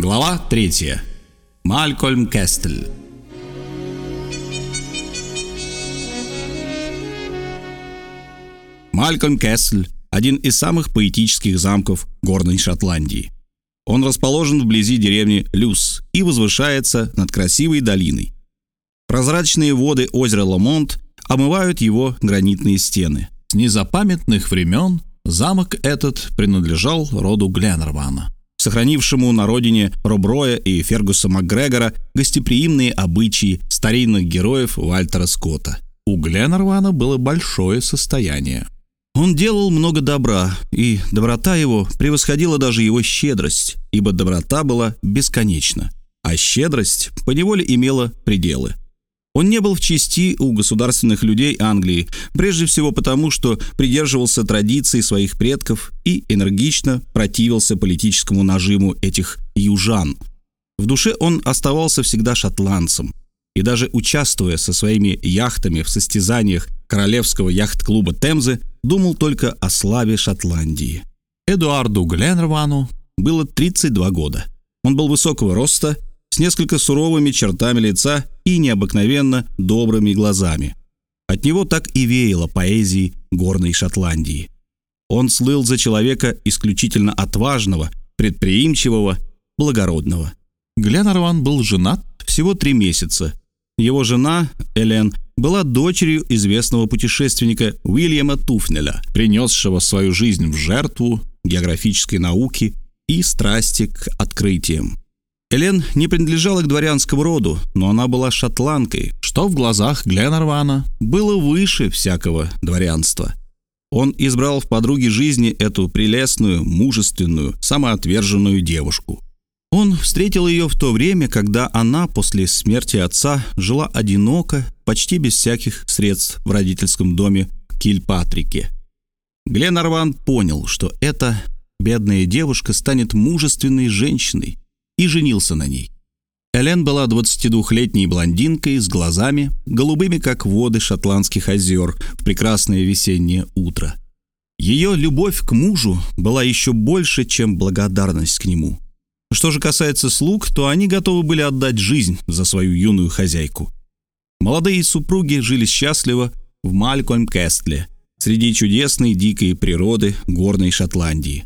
Глава 3. Малькольм Кестель. Малькольм Кессель – один из самых поэтических замков горной Шотландии. Он расположен вблизи деревни Люс и возвышается над красивой долиной. Прозрачные воды озера Ламонт омывают его гранитные стены. С незапамятных времен замок этот принадлежал роду Гленнервана – сохранившему на родине Роброя и Фергуса Макгрегора гостеприимные обычаи старинных героев Вальтера Скотта. У Гленнервана было большое состояние. Он делал много добра, и доброта его превосходила даже его щедрость, ибо доброта была бесконечна, а щедрость поневоле имела пределы – он не был в чести у государственных людей Англии, прежде всего потому, что придерживался традиций своих предков и энергично противился политическому нажиму этих южан. В душе он оставался всегда шотландцем, и даже участвуя со своими яхтами в состязаниях Королевского яхт-клуба Темзы, думал только о славе Шотландии. Эдуарду Гленрвану было 32 года. Он был высокого роста с несколько суровыми чертами лица и необыкновенно добрыми глазами. От него так и веяло поэзией горной Шотландии. Он слыл за человека исключительно отважного, предприимчивого, благородного. Гленнерван был женат всего три месяца. Его жена, Элен, была дочерью известного путешественника Уильяма Туфнеля, принесшего свою жизнь в жертву географической науки и страсти к открытиям. Элен не принадлежала к дворянскому роду, но она была шотландкой, что в глазах Гленнервана было выше всякого дворянства. Он избрал в подруге жизни эту прелестную, мужественную, самоотверженную девушку. Он встретил ее в то время, когда она после смерти отца жила одиноко, почти без всяких средств в родительском доме Кильпатрике. Гленнерван понял, что эта бедная девушка станет мужественной женщиной, и женился на ней. Элен была 22-летней блондинкой с глазами, голубыми, как воды шотландских озер в прекрасное весеннее утро. Ее любовь к мужу была еще больше, чем благодарность к нему. Что же касается слуг, то они готовы были отдать жизнь за свою юную хозяйку. Молодые супруги жили счастливо в Малькольм-Кестле, среди чудесной дикой природы горной Шотландии.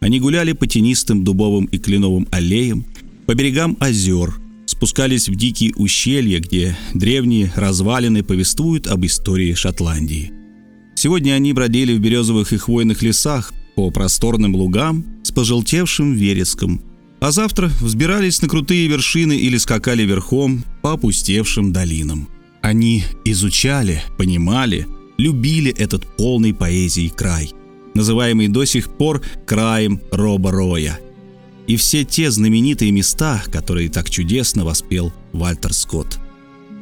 Они гуляли по тенистым дубовым и кленовым аллеям, по берегам озер, спускались в дикие ущелья, где древние развалины повествуют об истории Шотландии. Сегодня они бродили в березовых и хвойных лесах по просторным лугам с пожелтевшим вереском, а завтра взбирались на крутые вершины или скакали верхом по опустевшим долинам. Они изучали, понимали, любили этот полный поэзии край – называемый до сих пор краем Роба Роя. И все те знаменитые места, которые так чудесно воспел Вальтер Скотт.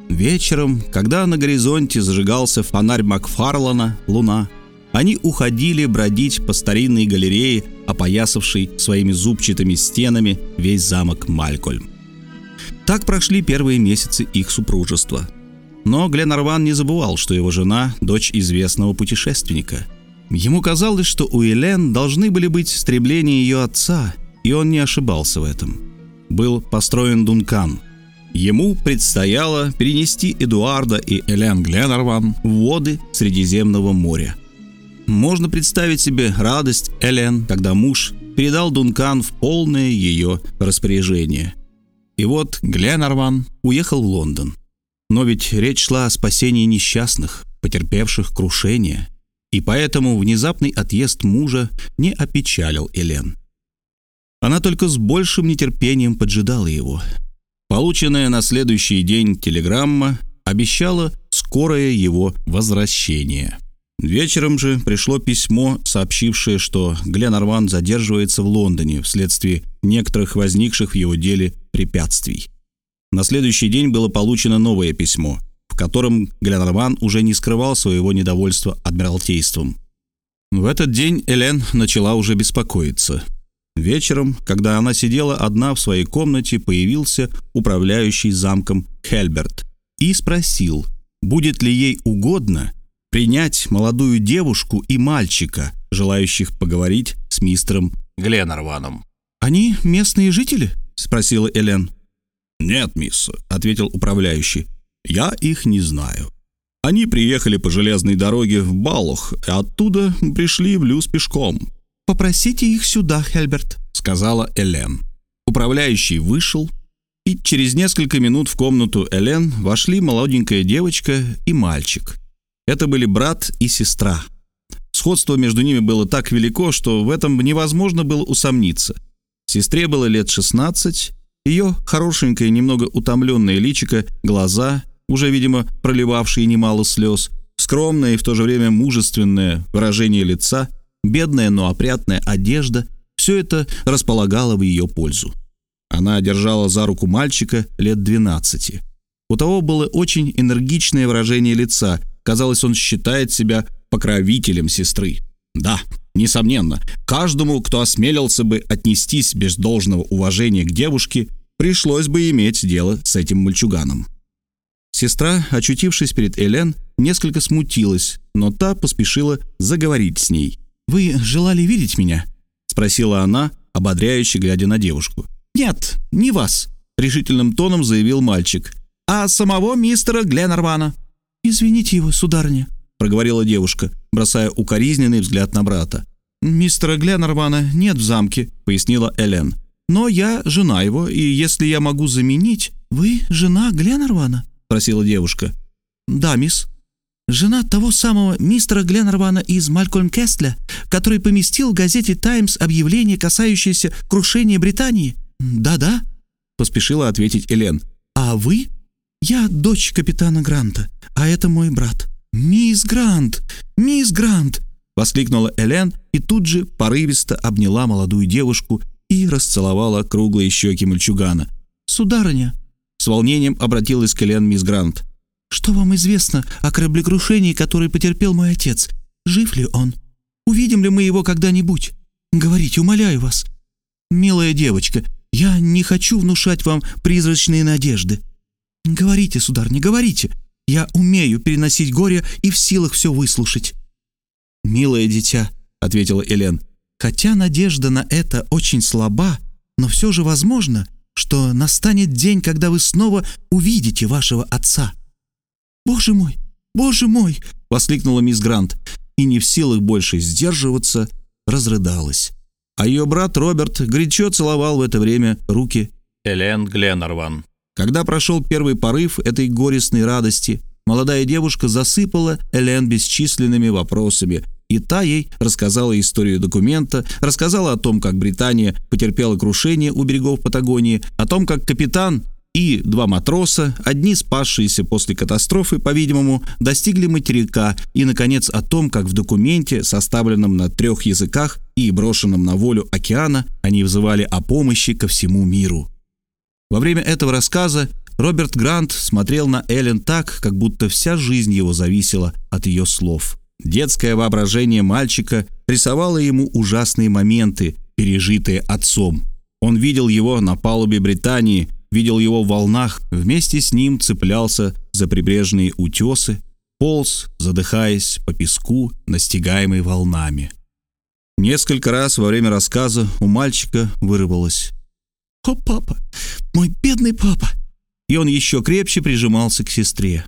Вечером, когда на горизонте зажигался фонарь Макфарлана «Луна», они уходили бродить по старинной галерее, опоясавшей своими зубчатыми стенами весь замок Малькольм. Так прошли первые месяцы их супружества. Но Гленарван не забывал, что его жена – дочь известного путешественника – Ему казалось, что у Элен должны были быть стремления ее отца, и он не ошибался в этом. Был построен Дункан. Ему предстояло перенести Эдуарда и Элен Гленнерван в воды Средиземного моря. Можно представить себе радость Элен, когда муж передал Дункан в полное ее распоряжение. И вот Гленнерван уехал в Лондон. Но ведь речь шла о спасении несчастных, потерпевших крушение – и поэтому внезапный отъезд мужа не опечалил Элен. Она только с большим нетерпением поджидала его. Полученная на следующий день телеграмма обещала скорое его возвращение. Вечером же пришло письмо, сообщившее, что Гленарван задерживается в Лондоне вследствие некоторых возникших в его деле препятствий. На следующий день было получено новое письмо – котором Гленарван уже не скрывал своего недовольства адмиралтейством. В этот день Элен начала уже беспокоиться. Вечером, когда она сидела одна в своей комнате, появился управляющий замком Хельберт и спросил, будет ли ей угодно принять молодую девушку и мальчика, желающих поговорить с мистером Гленарваном. «Они местные жители?» спросила Элен. «Нет, мисс», — ответил управляющий. «Я их не знаю. Они приехали по железной дороге в Балух, и оттуда пришли в Люс пешком». «Попросите их сюда, Хельберт», — сказала Элен. Управляющий вышел, и через несколько минут в комнату Элен вошли молоденькая девочка и мальчик. Это были брат и сестра. Сходство между ними было так велико, что в этом невозможно было усомниться. Сестре было лет 16, ее хорошенькое, немного утомленное личико, глаза, уже, видимо, проливавшие немало слез, скромное и в то же время мужественное выражение лица, бедная, но опрятная одежда – все это располагало в ее пользу. Она держала за руку мальчика лет 12. У того было очень энергичное выражение лица. Казалось, он считает себя покровителем сестры. Да, несомненно, каждому, кто осмелился бы отнестись без должного уважения к девушке, пришлось бы иметь дело с этим мальчуганом. Сестра, очутившись перед Элен, несколько смутилась, но та поспешила заговорить с ней. «Вы желали видеть меня?» — спросила она, ободряюще глядя на девушку. «Нет, не вас», — решительным тоном заявил мальчик, «а самого мистера Гленнервана». «Извините его, сударыня», — проговорила девушка, бросая укоризненный взгляд на брата. «Мистера Гленнервана нет в замке», — пояснила Элен. «Но я жена его, и если я могу заменить...» «Вы жена Гленнервана?» — спросила девушка. «Да, мисс». «Жена того самого мистера Гленнервана из Малькольм Кестля, который поместил в газете «Таймс» объявление, касающееся крушения Британии?» «Да-да», — поспешила ответить Элен. «А вы?» «Я дочь капитана Гранта, а это мой брат». «Мисс Грант! Мисс Грант!» — воскликнула Элен и тут же порывисто обняла молодую девушку и расцеловала круглые щеки мальчугана. «Сударыня!» — с волнением обратилась к Элен мисс Грант. «Что вам известно о кораблекрушении, которое потерпел мой отец? Жив ли он? Увидим ли мы его когда-нибудь? Говорите, умоляю вас. Милая девочка, я не хочу внушать вам призрачные надежды. Говорите, сударыня, говорите. Я умею переносить горе и в силах все выслушать». «Милое дитя», — ответила Элен, — «хотя надежда на это очень слаба, но все же возможно, что настанет день, когда вы снова увидите вашего отца». «Боже мой! Боже мой!» — воскликнула мисс Грант, и не в силах больше сдерживаться, разрыдалась. А ее брат Роберт горячо целовал в это время руки Элен Гленнерван. Когда прошел первый порыв этой горестной радости, молодая девушка засыпала Элен бесчисленными вопросами, и та ей рассказала историю документа, рассказала о том, как Британия потерпела крушение у берегов Патагонии, о том, как капитан и два матроса, одни спасшиеся после катастрофы, по-видимому, достигли материка, и, наконец, о том, как в документе, составленном на трех языках и брошенном на волю океана, они взывали о помощи ко всему миру. Во время этого рассказа Роберт Грант смотрел на Эллен так, как будто вся жизнь его зависела от ее слов. Детское воображение мальчика рисовало ему ужасные моменты, пережитые отцом. Он видел его на палубе Британии, видел его в волнах, вместе с ним цеплялся за прибрежные утесы, полз, задыхаясь по песку, настигаемый волнами. Несколько раз во время рассказа у мальчика вырвалось «О, папа! Мой бедный папа!» И он еще крепче прижимался к сестре.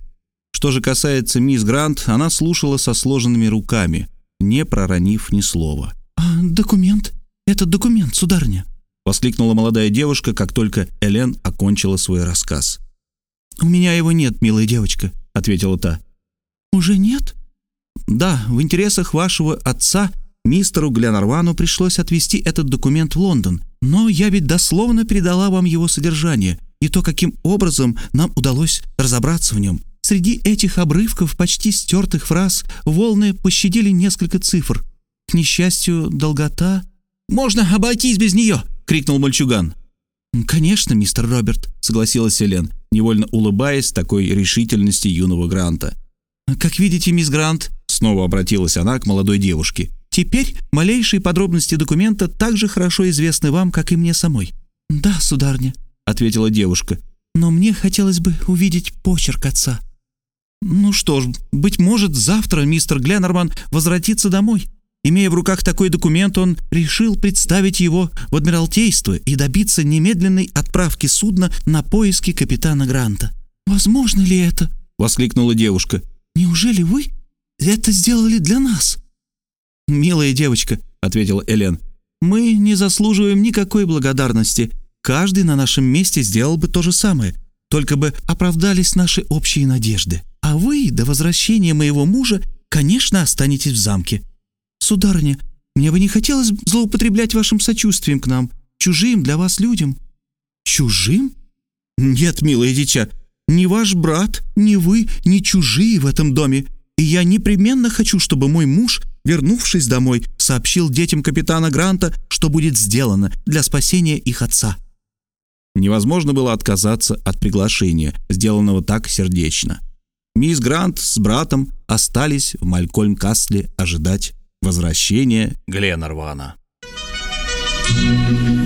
Что же касается мисс Грант, она слушала со сложенными руками, не проронив ни слова. «А документ? Это документ, сударыня!» — воскликнула молодая девушка, как только Элен окончила свой рассказ. «У меня его нет, милая девочка», — ответила та. «Уже нет?» «Да, в интересах вашего отца Мистеру Гленарвану пришлось отвезти этот документ в Лондон, но я ведь дословно передала вам его содержание и то, каким образом нам удалось разобраться в нем. Среди этих обрывков почти стертых фраз волны пощадили несколько цифр. К несчастью, долгота... «Можно обойтись без нее!» — крикнул мальчуган. «Конечно, мистер Роберт», — согласилась Элен, невольно улыбаясь такой решительности юного Гранта. «Как видите, мисс Грант», — снова обратилась она к молодой девушке, Теперь малейшие подробности документа так же хорошо известны вам, как и мне самой». «Да, сударня», — ответила девушка, «но мне хотелось бы увидеть почерк отца». «Ну что ж, быть может, завтра мистер Гленнерман возвратится домой. Имея в руках такой документ, он решил представить его в Адмиралтейство и добиться немедленной отправки судна на поиски капитана Гранта. «Возможно ли это?» — воскликнула девушка. «Неужели вы это сделали для нас?» «Милая девочка», — ответила Элен, — «мы не заслуживаем никакой благодарности. Каждый на нашем месте сделал бы то же самое, только бы оправдались наши общие надежды. А вы до возвращения моего мужа, конечно, останетесь в замке. Сударыня, мне бы не хотелось злоупотреблять вашим сочувствием к нам, чужим для вас людям». «Чужим? Нет, милое дитя, ни ваш брат, ни вы, ни чужие в этом доме. И я непременно хочу, чтобы мой муж, вернувшись домой, сообщил детям капитана Гранта, что будет сделано для спасения их отца». Невозможно было отказаться от приглашения, сделанного так сердечно. Мисс Грант с братом остались в Малькольм-Касле ожидать возвращения Гленарвана. Thank.